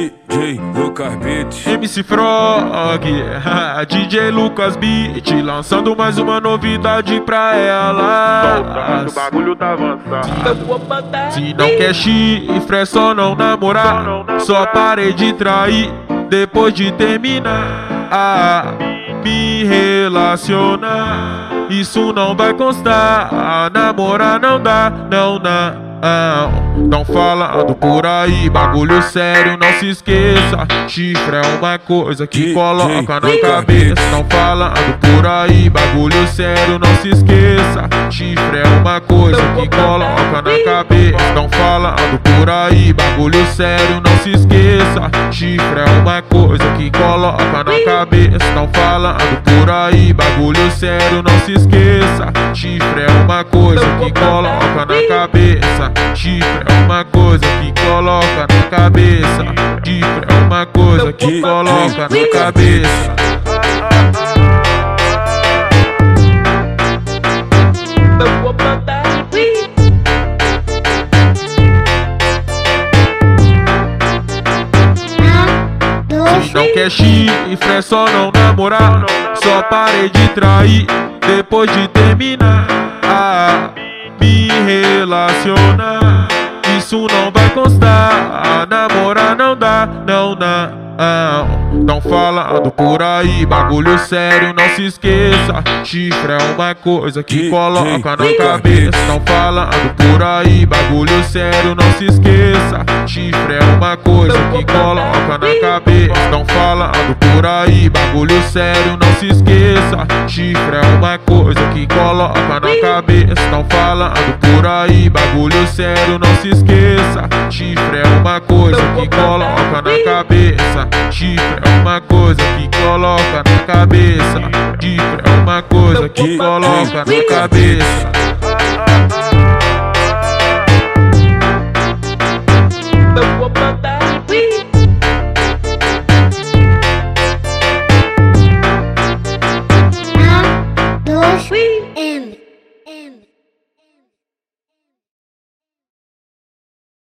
DJ Lucas Beat, MC Frog, DJ Lucas Beat, lançando mais uma novidade pra ela. O bagulho tá avançado. Se não quer chifre, é só não namorar. Só parei de trair depois de terminar. Ah, me relacionar. Isso não vai constar. Namorar não dá, não dá. Não falando por aí, bagulho sério, não se esqueça. Chifre é uma coisa que coloca na cabeça. Não falando por aí, bagulho sério, não se esqueça. Chifre é uma coisa que coloca na cabeça. Não falando por aí, bagulho sério, não se esqueça. Chifre é uma coisa que coloca na cabeça. Não falando por aí, bagulho sério, não se esqueça. Chifre é uma coisa que coloca na cabeça. Chifre é uma coisa que coloca na cabeça. Chifre é uma coisa que coloca na cabeça. Quer chifre, é só não namorar. Só parei de trair depois de terminar. Ah, me relacionar. Isso não vai constar. Namorar não dá, não dá. Não falando por aí, bagulho sério, não se esqueça. Chifre é uma coisa que coloca na cabeça. Não falando por aí, bagulho sério, não se esqueça. Chifre é uma coisa que coloca na cabeça. Não falando por aí, bagulho sério, não se esqueça. Chifre é uma coisa que coloca na cabeça. Não falando por aí, bagulho sério, não se esqueça. Chifre é uma coisa que coloca na cabeça. Chifre é uma coisa que coloca na cabeça. Chifre é uma coisa que coloca na cabeça.